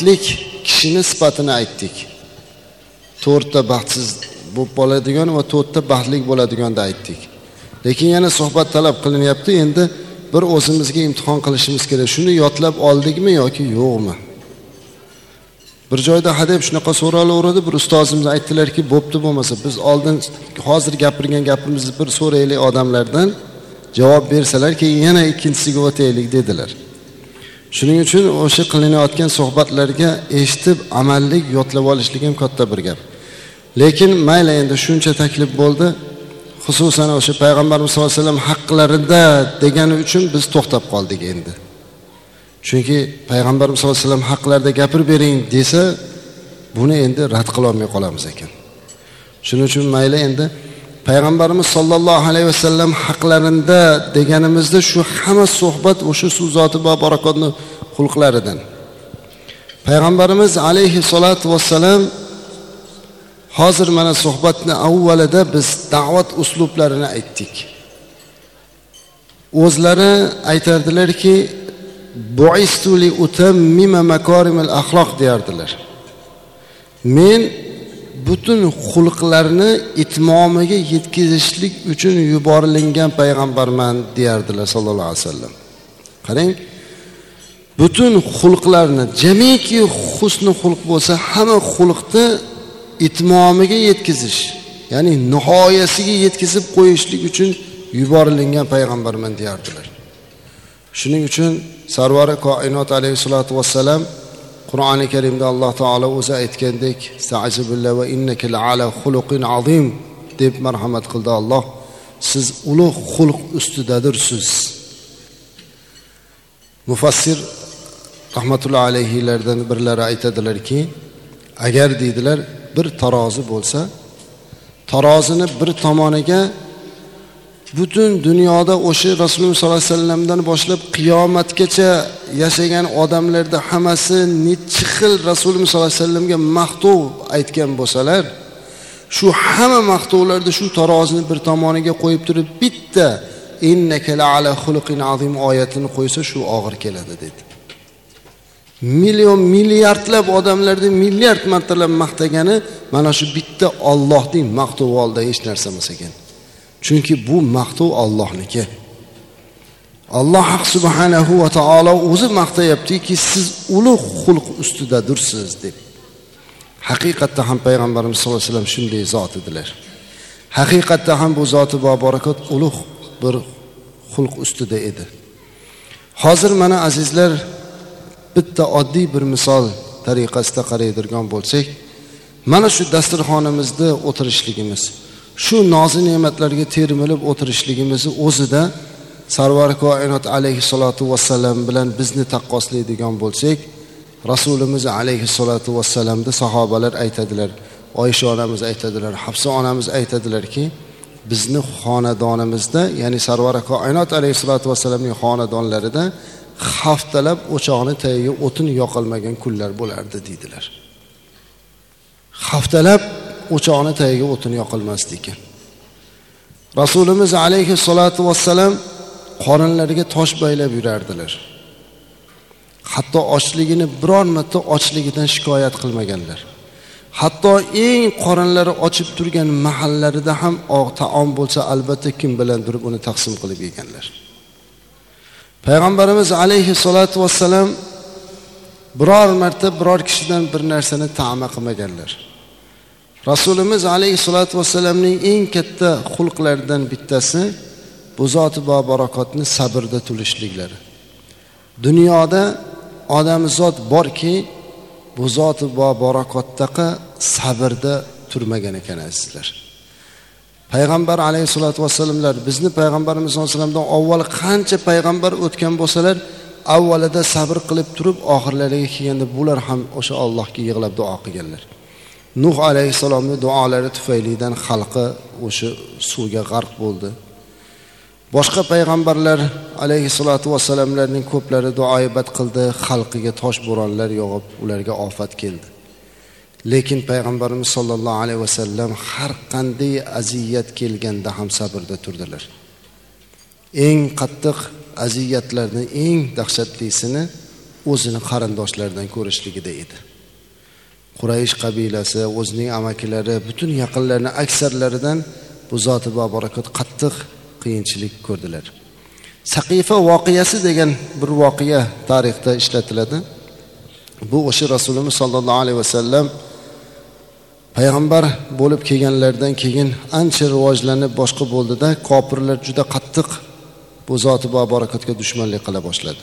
baxtlik kishini sifatini aytdik. To'rtta baxtsiz bo'lib qoladigan va to'rtta baxtli bo'ladiganni aytdik. Lekin yana suhbat talab qilinyapti endi bir o'zimizga imtihon qilishimiz kerak. Shuni yodlab oldikmi yoki yo'qmi? Bir joyda hadeb shunaqa so'ralaveradi bir ustozimiz aytdilarki bo'pti bo'lmasa biz oldin hozir gapirgan gapimizni bir so'raylik odamlardan javob bersalar keyin yana ikkinchisiga o'taylik dedilar. Shuning uchun o'sha qilinayotgan suhbatlarga eshitib amallik yodlab olishlik ham katta bir gap. Lekin mayli endi shuncha taklif bo'ldi. Xususan o'sha payg'ambarimiz sallallohu alayhi vasallam haqlarida degani uchun biz to'xtab qoldik endi. Chunki payg'ambarimiz sallallohu alayhi vasallam haqlarida gapirib bering desa buni endi rad qilolmay qolamiz ekan. Shuning uchun mayli endi payg'ambarimiz sollallohu alayhi vasallam haqlarida deganimizda shu hamma suhbat o'sha suv zoti va barakotni xulqlaridan. Payg'ambarimiz alayhissalotu vassalam hozir mana suhbatni avvalida biz da'vat uslublarini aytdik. O'zlari aytardilarki buistuli utammima makorimil axloq deyardilar. Men butun xulqlarni itmomiga yetkazishlik uchun yuborilgan payg'ambarman deyardilar sallallohu alayhi vasallam. Qarang butun xulqlarni jamiki husni xulq bo'lsa hamma xulqni itmomiga yetkazish ya'ni nihoyasiga yetkazib qo'yishlik uchun yuborilgan payg'ambarman deyardilar. Shuning uchun sarvari koinot alayhissalotu vassalam qur'oni karimda alloh taolo o'zi aytgandek va innaka ala xuluqin azim deb marhamat qildi alloh. Siz ulug' xulq ustidadirsiz mufassir rahmatullohi alayhilardan birlari aytadilarki agar deydilar bir tarozi bo'lsa tarozini bir tomoniga butun dunyoda o'sha rasululloh sollallohu alayhi vasallamdan boshlab qiyomatgacha yashagan odamlarda hammasi nechi xil rasululloh sollallohu alayhi vasallamga maqtov aytgan bo'lsalar shu hamma maqtovlarda shu tarozini bir tomoniga qo'yib turib bitta ala xuluqin azim oyatini qo'ysa shu og'ir keladi dedi. Million milliardlab odamlarni milliard martalab maqtagani mana shu bitta ollohning maqtovi oldida hech narsa emas ekan chunki bu maqtov ollohniki alloh subhanahu va taolo o'zi maqtayaptiki siz ulug' xulq ustidadirsiz deb. Haqiqatda ham payg'ambarimiz sallallohu alayhi vasallam shunday zot edilar. Haqiqatda ham bu zoti boborakot ulug' bir xulq ustida edi. Hozir mana azizlar bitta oddiy bir misol tariqasida qaraydirgan bo'lsak mana shu dasturxonimizda o'tirishligimiz. Shu nozi ne'matlarga termilib o'tirishligimizni o'zida sarvar koinot alayhissalotu vassalam bilan bizni taqqoslaydigan bo'lsak rasulimiz alayhissalotu vassalamni sahobalar aytadilar oysha onamiz aytadilar hafsa onamiz aytadilarki bizni xonadonimizda ya'ni sarvari koinot alayhissalotu vassalamning xonadonlarida haftalab o'choqni tagiga o'tin yoqilmagan kunlar bo'lardi deydilar. Haftalab o'choqni tagiga o'tin yoqilmasdi ekan. Rasulimiz alayhissalotu vassalam qorinlariga tosh baylab yurardilar. Hatto ochligini biror marta ochligidan shikoyat qilmaganlar. Hatto eng qorinlari ochib turgan mahallarida ham taom bo'lsa albatta kim bilan turib uni taqsim qilib yeganlar. Payg'ambarimiz alayhissalotu vassalam biror marta biror kishidan bir narsani tama qilmaganlar. Rasulimiz alayhissalotu vassalamning eng katta xulqlaridan bittasi bu zoti barakotni sabrda turishliklari dunyoda odamzod borki bu zoti barakotdaqa sabrda turmagan ekan azizlar. Payg'ambar alayhissalotu vassalamlar bizni payg'ambarimiz sallallohu alayhi vasallamdan avval qancha payg'ambar o'tgan bo'lsalar avvalida sabr qilib turib oxirlariga kelganda bular ham o'sha allohga yig'lab duo qilganlar. Nuh alayhissalomni duolari tufaylidan xalqi o'sha suvga g'arq bo'ldi. Boshqa payg'ambarlar alayhissalotu vassalamlarning ko'plari duoibat qildi xalqiga tosh bo'ronlar yog'ib ularga ofat keldi. Lekin payg'ambarimiz sollallohu alayhi vasallam har qanday aziyat kelganda ham sabrda turdilar. Eng qattiq aziyatlarni eng dahshatlisini o'zini qarindoshlaridan ko'rishligida edi. Quraysh qabilasi o'zining amakilari butun yaqinlarini aksarlaridan bu zoti boborakot qattiq qiyinchilik ko'rdilar. Saqifa voqeasi degan bir voqea tarixda ishlatiladi. Bu o'sha rasulimiz sollallohu alayhi vasallam payg'ambar bo'lib kelganlaridan keyin ancha rivojlanib boshqa bo'ldida kofirlar juda qattiq bu zoti barakatga dushmanlik qila boshladi.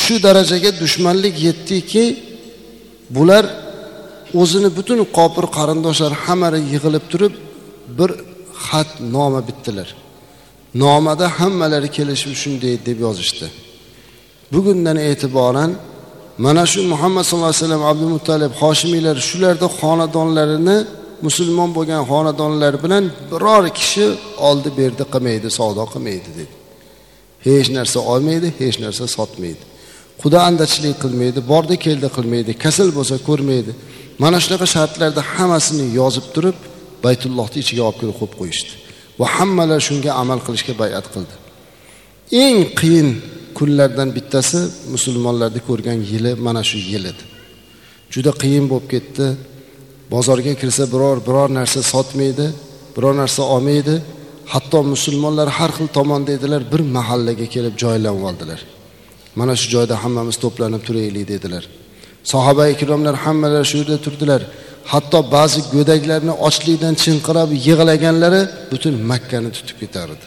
Shu darajaga dushmanlik yetdiki bular o'zini butun qopir qarindoshlar hammari yig'ilib turib bir xat noma bitdilar. Nomada hammalari kelishib shunday deb yozishdi. Bugundan e'tiboran mana shu muhammad sallallohu alayhi vasallam abdumuttalib hoshimiylar shularda xonadonlarini musulmon bo'lgan xonadonlar bilan biror kishi oldi berdi qilmaydi savdo qilmaydi dedi. Hech narsa olmaydi hech narsa sotmaydi. Quda andachilik qilmaydi bordi keldi qilmaydi kasal bo'lsa ko'rmaydi. Mana shunaqa shartlarda hammasini yozib turib baytullohni ichiga olib kirib qo'yib qo'yishdi. Va hammalar shunga amal qilishga bayat qildi. Eng qiyin kunlardan bittasi musulmonlarni ko'rgan yili mana shu yil edi. Juda qiyin bo'lib ketdi. Bozorga kirsa biror biror narsa sotmaydi biror narsa olmaydi. Hatto musulmonlar har xil tomonda edilar bir mahallaga kelib joylanib oldilar. Mana shu joyda hammamiz to'planib turaylik dedilar. Sahoba ikromlar hammalari shu yerda turdilar. Hatto ba'zi go'daklarni ochlikdan chinqirab yig'laganlari butun makkani tutib ketardi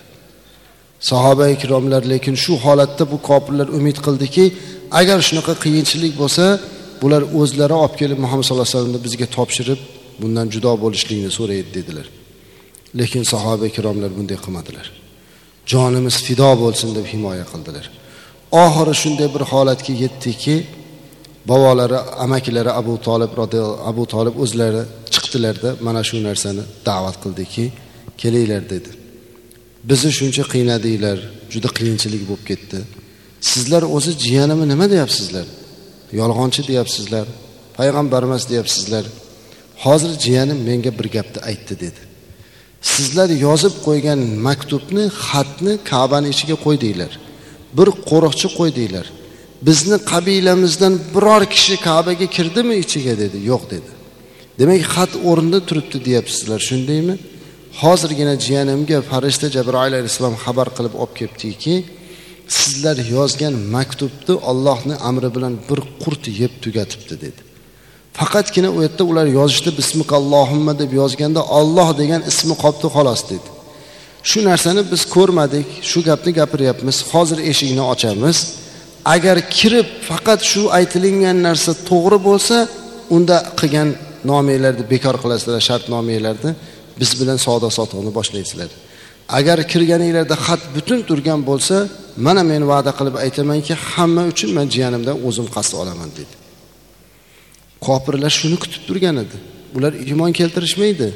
sahoba ikromlar lekin shu holatda bu kofirlar umid qildiki agar shunaqa qiyinchilik bo'lsa bular o'zlari olib kelib muhammad sallallohu alayhi vasallamni bizga topshirib bundan judo bo'lishlikni so'raydi dedilar. Lekin sahoba ikromlar bunday qilmadilar. Jonimiz fido bo'lsin deb himoya qildilar. Oxiri shunday bir holatga yetdiki bobolari amakilari abu tolib abu tolib o'zlari chiqdilarda mana shu narsani da'vat qildiki kelinglar dedi. Bizni shuncha qiynadinglar juda qiyinchilik bo'lib ketdi. Sizlar o'zi jiyanimni nima deyapsizlar? Yolg'onchi deyapsizlar payg'ambar emas deyapsizlar. Hozir jiyanim menga bir gapni aytdi dedi. Sizlar yozib qo'ygan maktubni xatni kabani ichiga qo'ydinglar. Bir qo'riqchi qo'ydinglar. Bizni qabilamizdan biror kishi kabaga kirdimi ichiga dedi. Yo'q dedi. Demak xat o'rnida turibdi deyapsizlar. Shundaymi? Hozirgina jiyanimga farishta jabroil alayhissalom xabar qilib olib kelibdiki sizlar yozgan maktubni ollohni amri bilan bir qurt yeb tugatibdi dedi. Faqatgina u yerda ular yozishdi bismikallohimma deb yozganda olloh degan ismi qolibdi xolos dedi. Shu narsani biz ko'rmadik shu gapni gapiryapmiz hozir eshikni ochamiz. Agar kirib faqat shu aytilingan narsa to'g'ri bo'lsa unda qilgan nomanglarni bekor qilasizlar shartnomalarni biz bilan savdo sotiqni boshlaysizlar agar kirganinglarda xat butun turgan bo'lsa mana men va'da qilib aytamanki hamma uchun man jiyanimdan o'zim qasd olaman dedi. Kofirlar shuni kutib turgan edi. Ular iymon keltirishmaydi.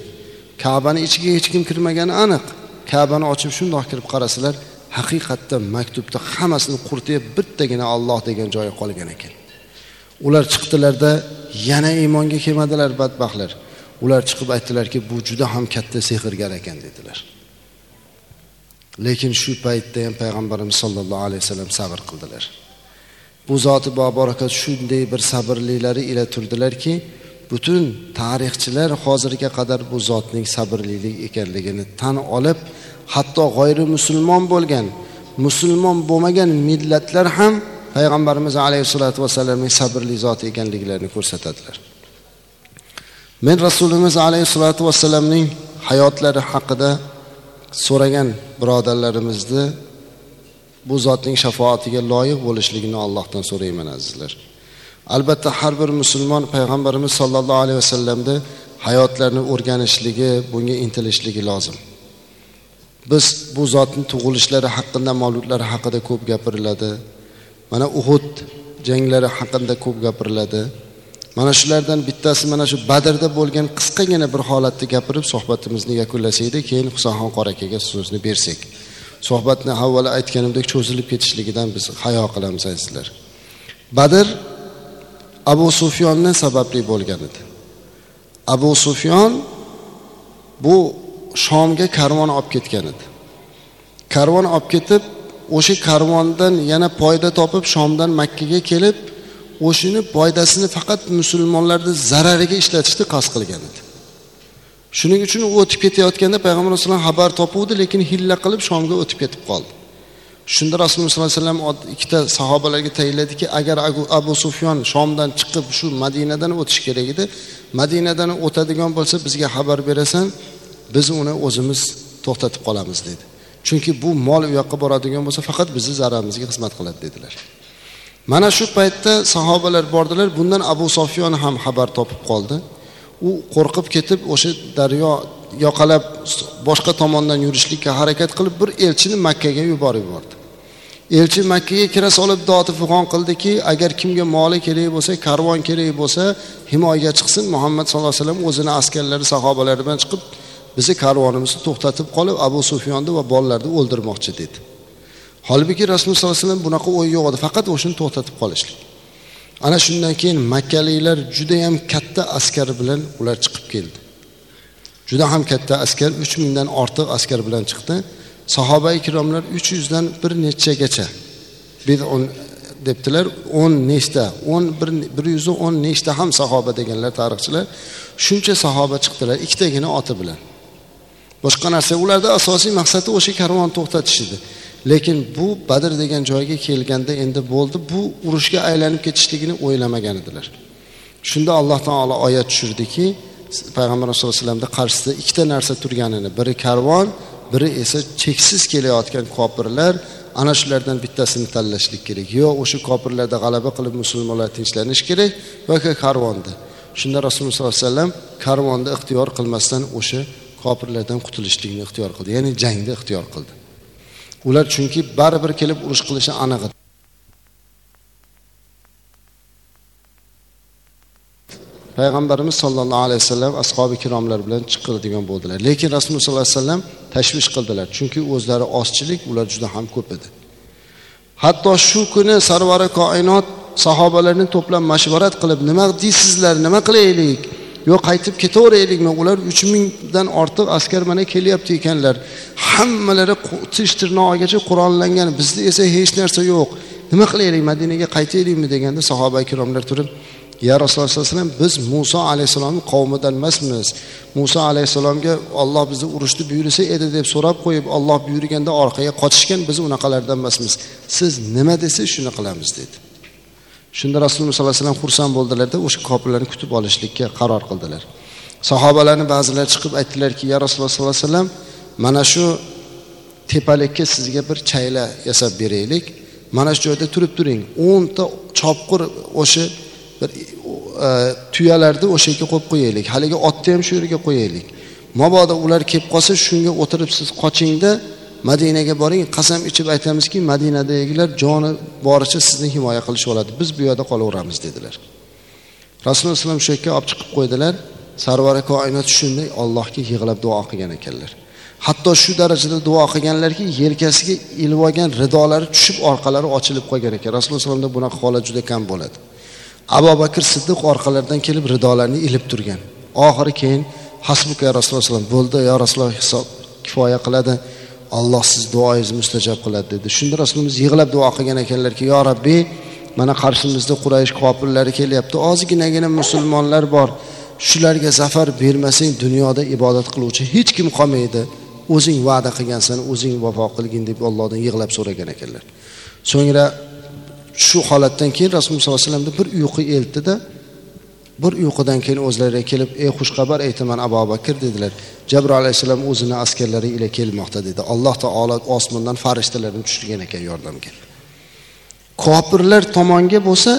Kabani ichiga hech kim kirmagani aniq. Kabani ochib shundoq kirib qarasalar haqiqatda maktubda hammasini qurtib bittagina olloh degan joyi qolgan ekan. Ular chiqdilarda yana iymonga kelmadilar badbaxtlar. Ular chiqib aytdilarki bu juda ham katta sehrgar ekan dedilar. Lekin shu paytda ham payg'ambarimiz sollallohu alayhi vasallam sabr qildilar. Bu zoti boborakat shunday bir sabrlilari ila turdilarki butun tarixchilar hozirga qadar bu zotning sabrlilik ekanligini tan olib hatto g'oyri musulmon bo'lgan musulmon bo'lmagan millatlar ham payg'ambarimiz alayhissalotu vassalamning sabrli zoti ekanliklarini ko'rsatadilar. Men rasulimiz alayhissalotu vassalamning hayotlari haqida so'ragan birodarlarimizni bu zotning shafoatiga loyiq bo'lishligini allohdan so'rayman azizlar. Albatta har bir musulmon payg'ambarimiz sollallohu alayhi vasallamni hayotlarini o'rganishligi bunga intilishligi lozim. Biz bu zotni tug'ilishlari haqida mavludlari haqida ko'p gapiriladi. Mana uhud janglari haqida ko'p gapiriladi. Mana shulardan bittasi mana shu badrda bo'lgan qisqagina bir holatni gapirib suhbatimizni yakunlasak keyin husanxon qori akaga so'zni bersak. Suhbatni avval aytganimdek cho'zilib ketishligidan biz hayo qilamiz azizlar. Badr abu sufyonni sababli bo'lgan edi. Abu sufyon bu shomga karvon olib ketgan edi. Karvon olib ketib o'sha karvondan yana foyda topib shomdan makkaga kelib o'shani foydasini faqat musulmonlarni zarariga ishlatishni qasd qilgan edi. Shuning uchun u o'tib ketayotganda payg'ambar alayhisalom xabar topuvdi lekin hilla qilib shomga o'tib ketib qoldi. Shunda rasululloh sollallohu alayhi vasallam ikkita sahobalarga tayinladiki agar abu sufyon shomdan chiqib shu madinadan o'tish kerak edi madinadan o'tadigan bo'lsa bizga xabar berasan biz uni o'zimiz to'xtatib qolamiz dedi. Chunki bu mol u yoqqa boradigan bo'lsa faqat bizni zararimizga xizmat qiladi dedilar. Mana shu paytda sahobalar bordilar bundan abu sofyon ham xabar topib qoldi. U qo'rqib ketib o'sha daryo yoqalab boshqa tomondan yurishlikka harakat qilib bir elchini makkaga yuborib yubordi. Elchi makkaga kira solib doti fig'on qildiki agar kimga moli kerak bo'lsa karvon kerak bo'lsa himoyaga chiqsin. Muhammad sallallohu alayhi vasallam o'zini askarlari sahobalari bilan chiqib bizni karvonimizni to'xtatib qolib abu sufyonni va bolalarni o'ldirmoqchi dedi. Holbuki rasululloh sollallohu alayhi vasallam bunaqa o'y yo'q edi faqat o'shani to'xtatib qolishlik. Ana shundan keyin makkaliklar judayam katta askar bilan ular chiqib keldi. Juda ham katta askar uch mingdan ortiq askar bilan chiqdi. Sahoba ikromlar uch yuzdan bir nechagacha bidun debdilar. O'n nechta o'n bir bir yuzu o'n nechta ham sahoba deganlar tarixchilar. Shuncha sahoba chiqdilar ikkitagina oti bilan. Boshqa narsa ularda asosiy maqsadi o'sha karvonni to'xtatish edi lekin bu badr degan joyga kelganda endi bo'ldi. Bu urushga aylanib ketishligini o'ylamagan edilar. Shunda alloh taolo oyat tushirdiki payg'ambar sallallohu alayhi vasallamni qarshisida ikkita narsa turganini biri karvon biri esa cheksiz kelayotgan kofirlar ana shulardan bittasini tanlashlik kerak. Yo o'sha kofirlarda g'alaba qilib musulmonlar tinchlanishi kerak yoki karvonda. Shunda rasululloh sollallohu alayhi vasallam karvonni ixtiyor qilmasdan o'sha kofirlardan qutulishlikni ixtiyor qildi ya'ni jangni ixtiyor qildi. Ular chunki baribir kelib urush qilishi aniq edi payg'ambarimiz sollallohu alayhi vasallam ashobi ikromlar bilan chiqiladigan bo'ldilar. Lekin rasululloh sollallohu alayhi vasallam tashvish qildilar chunki o'zlari ozchilik ular juda ham ko'p edi. Hatto shu kuni sarvari koinot sahobalarni to'plab mashvarat qilib nima deysizlar nima qilaylik? Yo qaytib ketaveraylikmi ular uch mingdan ortiq askar mana kelyapti ekanlar. Hammalari tish tirnog'igacha qurollangan bizda esa hech narsa yo'q. Nima qilaylik madinaga qaytaylikmi deganda sahoba ikromlar turib ya rasululloh sallallohu alayhi vasallam biz muso alayhissalomni qavmidan emasmiz. Muso alayhissalomga olloh bizni urushni buyursa edi deb so'rab qo'yib olloh buyurganda orqaga qochishgan biz unaqalardan emasmiz. Siz nima desa shuni qilamiz dedi. Shunda rasululloh sollallohu alayhi vasallam xursand bo'ldilarda o'sha kofirlarni kutib olishlikka qaror qildilar. Sahobalarni ba'zilari chiqib aytdilarki ya rasululloh sollallohu alayhi vasallam mana shu tepalikka sizga bir chayla yasab beraylik. Mana shu joyda turib turing. O'nta chopqir o'sha bir e, tuyalarni o'sha yerga qo'yib qo'yaylik. Haligi otni ham shu yerga qo'yaylik. Mabodo ular kelib qolsa shunga o'tirib siz qochingda madinaga boring qasam ichib aytamizki madinadagilar joni boricha sizni himoya qilishib oladi. Biz bu yerda qolaveramiz dedilar. Rasululloh alayhi shu yerga olib chiqib qo'ydilar. Sarvari koinot shunday allohga yig'lab duo qilgan ekanlar. Hatto shu darajada duo qilganlarki yelkasiga ilib olgan ridolari tushib orqalari ochilib qolgan ekan. Rasululloh alayhivasallamda bunaqa holat juda kam bo'ladi. Abu bakr siddiq orqalaridan kelib ridolarni ilib turgan. Oxiri keyin hasbuka ya rasululloh bo'ldi yo rasululloh hisob kifoya qiladi. Alloh siz duoyingizni mustajob qiladi dedi. Shunda rasulimiz yig'lab duo qilgan ekanlarki yo rabbiy mana qarshimizda quraysh kofirlari kelyapti. Ozginagina musulmonlar bor. Shularga zafar bermasang dunyoda ibodat qiluvchi hech kim qolmaydi. O'zing va'da qilgansan o'zing vafo qilgin deb ollohdan yig'lab so'ragan ekanlar. So'ngra shu holatdan keyin rasululloh sollallohu alayhi vasallamni bir uyqu eltdida bir uyqudan keyin o'zlariga kelib ey xushxabar aytaman abu bakr dedilar. Jabroil alayhissalom o'zini askarlari ila kelmoqda dedi. Alloh taolo osmondan farishtalarni tushirgan ekan yordamga. Kofirlar tomonga bo'lsa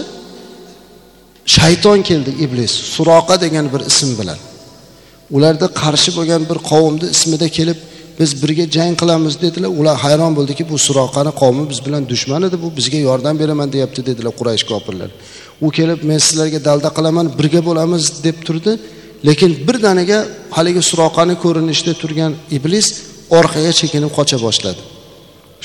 shayton keldi iblis. Suroqa degan bir ism bilan. Ularda qarshi bo'lgan bir qavmni ismida kelib biz birga jang qilamiz dedilar. Ular hayron bo'ldiki bu suroqani qavmi biz bilan dushman edi bu bizga yordam beraman deyapti dedilar quraysh kofirlar. U kelib men sizlarga dalda qilaman birga bo'lamiz deb turdi. Lekin birdaniga haligi suroqani ko'rinishida turgan iblis orqaga chekinib qocha boshladi.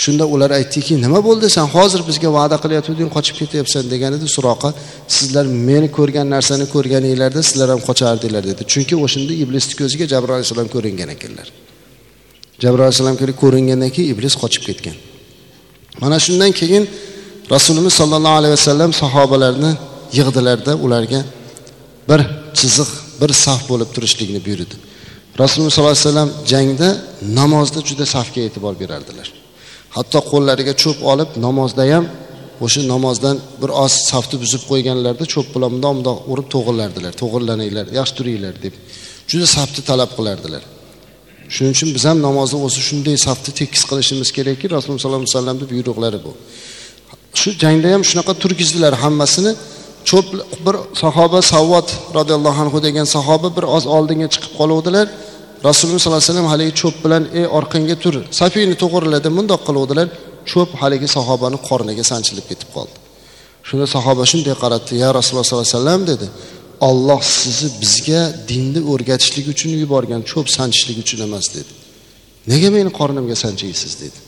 Shunda ular aytdiki nima bo'ldi? San hozir bizga va'da qilayotganding qochib ketyapsan degan edi. Suroqa sizlar meni ko'rgan narsani ko'rganinglarda sizlar ham qochardinglar dedi. Chunki o'shanda iblisni ko'ziga jabroil alayhissalom ko'ringan ekanlar. Jabroil alayhissalom ko'ringandan keyin iblis qochib ketgan. Mana shundan keyin rasulimiz sollallohu alayhi vasallam sahobalarni yig'dilarda ularga bir chiziq bir saf bo'lib turishlikni buyurdi. Rasululloh sollallohu alayhi vasallam jangda namozda juda safga e'tibor berardilar. Hatto qo'llariga cho'p olib namozda ham o'sha namozdan bir oz safni buzib qo'yganlarida cho'p bilan bundoq bundoq urib to'g'irlardilar. To'g'irlaninglar yaxshi turinglar deb juda safni talab qilardilar. Shuning uchun biz ham namozni o'zi shunday safni tekis qilishimiz kerakki rasululloh sollallohu alayhi vasallamni buyruqlari bu. Shu jangda ham shunaqa turgizdilar hammasini. Cho'p bir sahoba savvat roziyallohu anhu degan sahoba bir oz oldinga chiqib qoluvdilar. Rasululloh sollallohu alayhi vasallam haligi cho'p bilan ey orqangga tur safingni to'g'rila deb mundoq qiluvdilar. Cho'p haligi sahobani qorniga sanchilib ketib qoldi. Shunda sahoba shunday qaratdi ya rasululloh sollallohu alayhi vasallam dedi. Olloh sizni bizga dinni o'rgatishlik uchun yuborgan cho'p sanchishlik uchun emas dedi. Nega meni qornimga sanchaysiz dedi.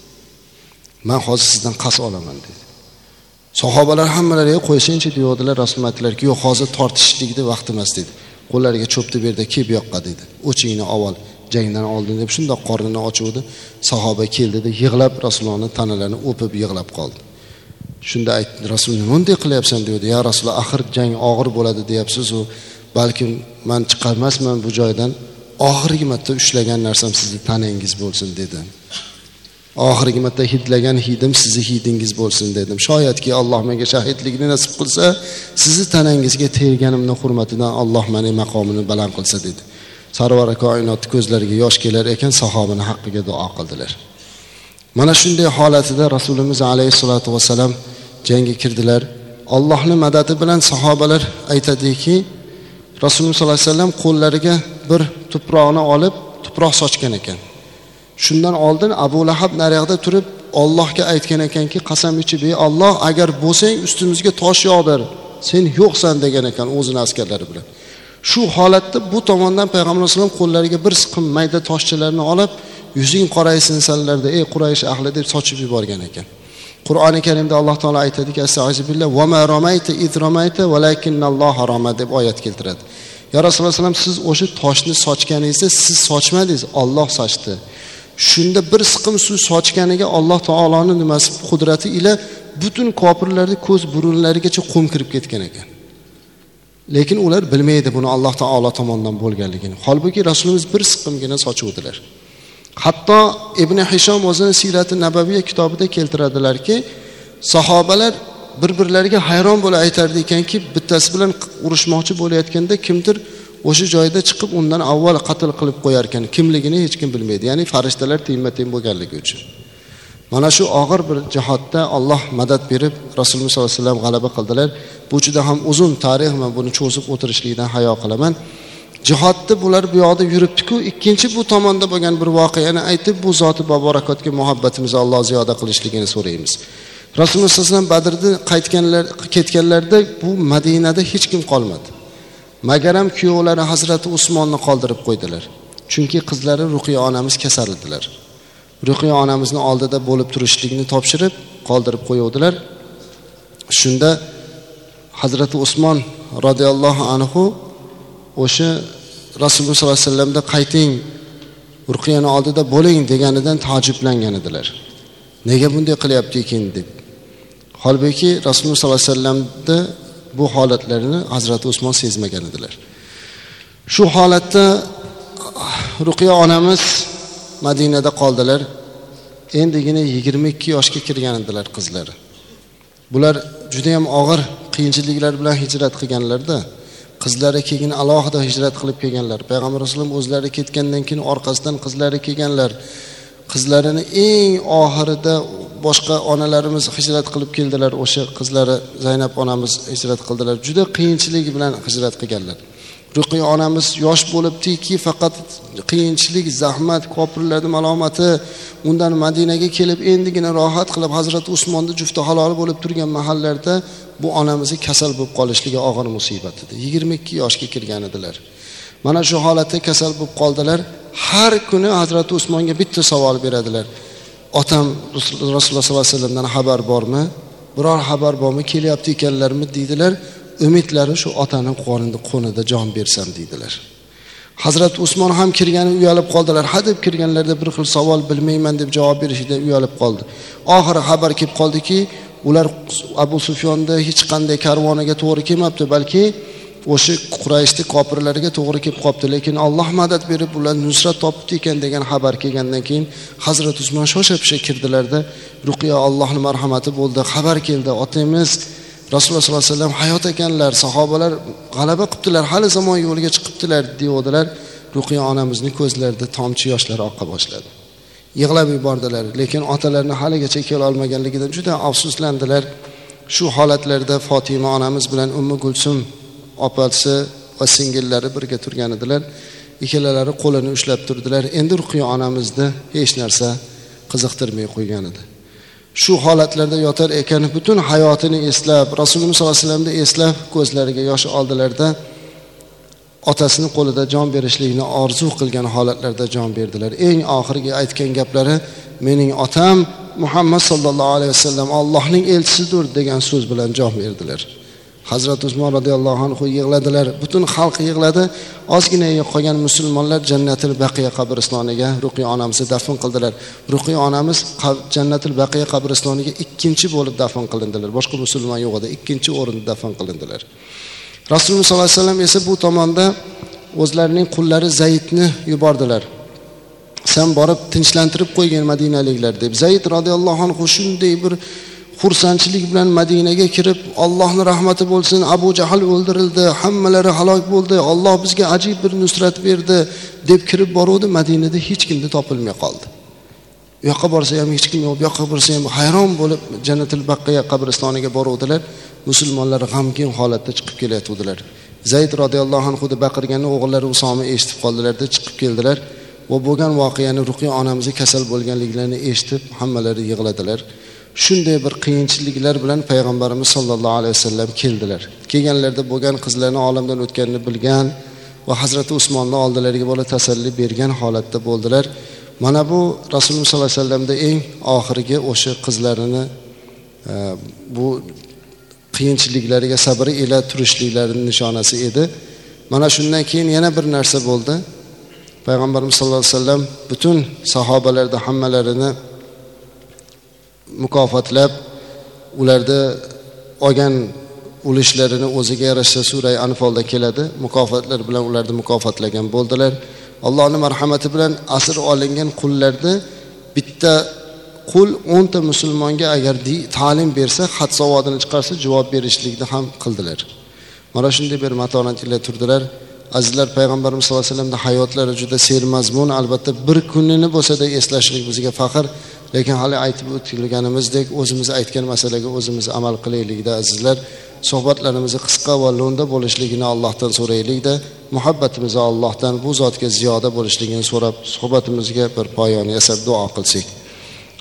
Man hozir sizdan qas olaman dedi. Sahobalar hammalari qo'ysangchi deyavdilar rasululloh aytdilarki yo'q hozir tortishishlikni vaqti emas dedi. Qo'llariga cho'pni berdi kel bu yoqqa dedi. O'chingni avval jangdan oldin deb shundoq qornini ochuvdi. Sahoba keldida yig'lab rasulullohni tanalarini o'pib yig'lab qoldi. Shunda aytdi rasul nima bunday qilyapsan devdi ya rasululloh axir jang og'ir bo'ladi deyapsizu. Balkim man chiqolmasman bu joydan oxirgi marta ushlagan narsam sizni tanangiz bo'lsin dedi oxirgi marta hidlagan hidim sizni hidingiz bo'lsin dedim. Shoyatki alloh menga shahidlikni nasib qilsa sizni tanangizga tegganimni hurmatidan alloh mani maqomini baland qilsa dedi. Sarvari koinotni ko'zlariga yosh kelar ekan sahobani haqqiga duo qildilar. Mana shunday holatida rasulimiz alayhissalotu vassalam jangga kirdilar. Allohni madadi bilan sahobalar aytadiki rasululloh sollallohu alayhi vasallam qo'llariga bir tuproqni olib tuproq sochgan ekan. Shundan oldin abu lahab naryoqda turib ollohga aytgan ekanki qasam ichib ey olloh agar bo'lsang ustimizga tosh yog'dir. Sen yo'qsan degan ekan o'zini askarlari bilan. Shu holatda bu tomondan payg'ambar alayhisalom qo'llariga bir siqim mayda toshchalarni olib yuzing qoraysin sanlarda ey quraysh ahli deb sochib yuborgan ekan. Qur'oni karimda alloh taolo aytadiki deb oyat keltiradi. Ya rasululloh siz o'sha toshni sochganingizda siz sochmadingiz olloh sochdi. Shunda bir siqim suv sochganiga alloh taoloni nimasi qudrati ila butun kofirlarni ko'z burunlarigacha qum kirib ketgan ekan. Lekin ular bilmaydi buni alloh taolo tomonidan bo'lganligini. Holbuki rasulimiz bir siqimgina sochuvdilar. Hatto ibn hishom o'zini siyrati nabaviya kitobida keltiradilarki sahobalar bir birlariga hayron bo'lib aytardi ekanki bittasi bilan urushmoqchi bo'layotganda kimdir o'sha joyda chiqib undan avval qatl qilib qo'yar ekan. Kimligini hech kim bilmaydi. Ya'ni farishtalar tengma teng bo'lganligi uchun. Mana shu og'ir bir jihodda alloh madad berib rasululloh sollallohu alayhi vasallam g'alaba qildilar. Bu juda ham uzun tarix man buni cho'zib o'tirishlikdan hayo qilaman. Jihodni bular bu yoqda yuribdiku ikkinchi bu tomonda bo'lgan bir voqeani aytib bu zoti boborakotga muhabbatimizni alloh ziyoda qilishligini so'raymiz. Rasululloh sallallohu alayhi vasallam badrni qaytganlar ketganlarida bu madinada hech kim qolmadi. Magaram kuyovlari hazrati usmonni qoldirib qo'ydilar. Chunki qizlari ruqiya onamiz kasal edilar. Ruqiya onamizni oldida bo'lib turishlikni topshirib qoldirib qo'yuvdilar. Shunda hazrati usmon roziyallohu anhu o'sha rasululloh sollallohu alayhi vasallamda qayting ruqiyani oldida bo'ling deganidan taajjublangan edilar. Nega bunday qilyapti ekan deb. Holbuki rasululloh sollallohu alayhi vasallamni bu holatlarini hazrati usmon sezmagan edilar. Shu holatda ah, ruqiya onamiz madinada qoldilar. Endigina yigirma ikki yoshga kirgan edilar qizlari. Bular judayam og'ir qiyinchiliklar bilan hijrat qilganlarda qizlari keyin alohida hijrat qilib kelganlar. Payg'ambar alayhisalom o'zlari ketgandan keyin orqasidan qizlari kelganlar. Qizlarini eng oxirida boshqa onalarimiz hijrat qilib keldilar. O'sha qizlari zaynab onamiz hijrat qildilar. Juda qiyinchilik bilan hijrat qilganlar. Ruqiya onamiz yosh bo'libdiki faqat qiyinchilik zahmat kofirlarni malomati undan madinaga kelib endigina rohat qilib hazrati usmonni jufti haloli bo'lib turgan mahallarda bu onamizni kasal bo'lib qolishligi og'ir musibat edi. Yigirma ikki yoshga kirgan edilar. Mana shu holatda kasal bo'lib qoldilar. Har kuni hazrati usmonga bitta savol beradilar. Otam rasululloh sollallohu alayhi vasallamdan xabar bormi? Biror xabar bormi? Kelyapti ekanlarmi? Deydilar. Umidlari shu otani qo'nida jon bersam deydilar. Hazrati usmon ham kirgani uyalib qoldilar. Hadeb kirganlarida bir xil savol bilmayman deb javob berishida uyalib qoldi. Oxiri xabar kelib qoldiki ular abu sufyonni hech qanday karvoniga to'g'ri kelmabdi balki o'sha qurayshni kofirlariga to'g'ri kelib qolibdi lekin alloh madad berib ular nusrat topibdi ekan degan xabar kelgandan keyin hazrati usmon shosha pisha kirdilarda ruqiya allohni marhamati bo'ldi xabar keldi otamiz rasululloh sollallohu alayhi vasallam hayot ekanlar sahobalar g'alaba qilibdilar hali zamon yo'liga chiqibdilar deyavdilar ruqiya onamizni ko'zlarida tomchi yoshlar oqa boshladi. Yig'lab yubordilar lekin otalarini haligacha kelolmaganligidan juda afsuslandilar. Shu holatlarda fotima onamiz bilan ummi gulsum opasi va singillari birga turgan edilar. Ikkalalari qo'lini ushlab turdilar. Endi ruqiya onamizni hech narsa qiziqtirmay qo'ygan edi. Shu holatlarda yotar ekan. Butun hayotini eslab rasululloh sollallohu alayhi vasallamni eslab ko'zlariga yosh oldilarda otasini qo'lida jon berishlikni orzu qilgan holatlarda jon berdilar. Eng oxirgi aytgan gaplari mening otam muhammad sollallohu alayhi vasallam allohning elchisidir degan so'z bilan jon berdilar. Hazrati usmon roziyallohu anhu yig'ladilar. Butun xalq yig'ladi. Ozgina qolgan musulmonlar jannatil baqiya qabristoniga ruqiya onamizni dafn qildilar. Ruqiya onamiz jannatil baqiya qabristoniga ikkinchi bo'lib dafn qilindilar. Boshqa musulmon yo'q edi. Ikkinchi o'rinda dafn qilindilar. Rasululloh sollallohu alayhi vasallam esa bu tomonda o'zlarining qullari zaydni yubordilar. San borib tinchlantirib qo'ygin madinaliklar deb. Zayd roziyallohu anhu shunday bir xursandchilik bilan madinaga kirib allohni rahmati bo'lsin abu jahl o'ldirildi hammalari halok bo'ldi olloh bizga ajib bir nusrat berdi deb kirib boruvdi madinada hech kimni topilmay qoldi. U yoqqa borsa ham hech kim yo'q bu yoqqa borsa ham hayron bo'lib jannatil baqqiya qabristoniga boruvdilar. Musulmonlar g'amgin holatda chiqib kelayotgandilar zayd roziyallohu anhuni baqirganini o'g'illari usomi eshitib qoldilarda chiqib keldilar va bo'lgan voqeani ruqiya onamizni kasal bo'lganliklarini eshitib hammalari yig'ladilar. Shunday bir qiyinchiliklar bilan payg'ambarimiz sollallohu alayhi vasallam keldilar. Kelganlarida bo'lgan qizlarni olamdan o'tganini bilgan va hazrati usmonni oldilariga bola tasalli bergan holatda bo'ldilar. Mana bu rasululloh sollallohu alayhi vasallamda eng oxirgi o'sha qizlarini e, bu qiyinchiliklariga sabr ila turishliklarini nishonasi edi. Mana shundan keyin yana bir narsa bo'ldi. Payg'ambarimiz sallallohu alayhi vasallam butun sahobalarni hammalarini mukofotlab ularda olgan ulushlarini o'ziga yarasha suray anfolda keladi. Mukofotlar bilan ularni mukofotlagan bo'ldilar. Allohni marhamati bilan asr olingan qullarni bitta qul o'nta musulmonga agar ta'lim bersa xat savodini chiqarsa javob berishlikni ham qildilar. Mana shunday bir matonatila turdilar. Azizlar payg'ambarimiz sallallohu alayhi vasallamni hayotlari juda sermazmun. Albatta bir kunini bo'lsada eslashlik bizga faxr. Lekin hali aytib o'tilganimizdek o'zimiz aytgan masalaga o'zimiz amal qilaylikda azizlar. Suhbatlarimizni qisqa va lo'nda bo'lishligini allohdan so'raylikda muhabbatimizni allohdan bu zotga ziyoda bo'lishligini so'rab suhbatimizga bir poyon yasab duo qilsak.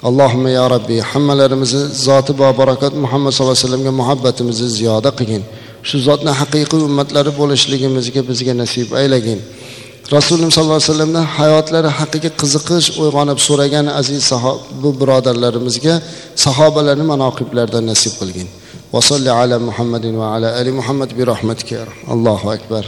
Allohimma ya robbiy hammalarimizni zoti bobarakat muhammad sallallohu alayhi vasallamga muhabbatimizni ziyoda qilgin. Shu zotni haqiqiy ummatlari bo'lishligimizga bizga nasib aylagin. Rasululloh sollallohu alayhi vasallamdan hayotlari haqiga qiziqish uyg'onib so'ragan aziz bu birodarlarimizga sahobalarni manoqiblaridan nasib qilgin. Vasolli ala muhammadin va ala ali muhammad bi rahmatika allohu akbar.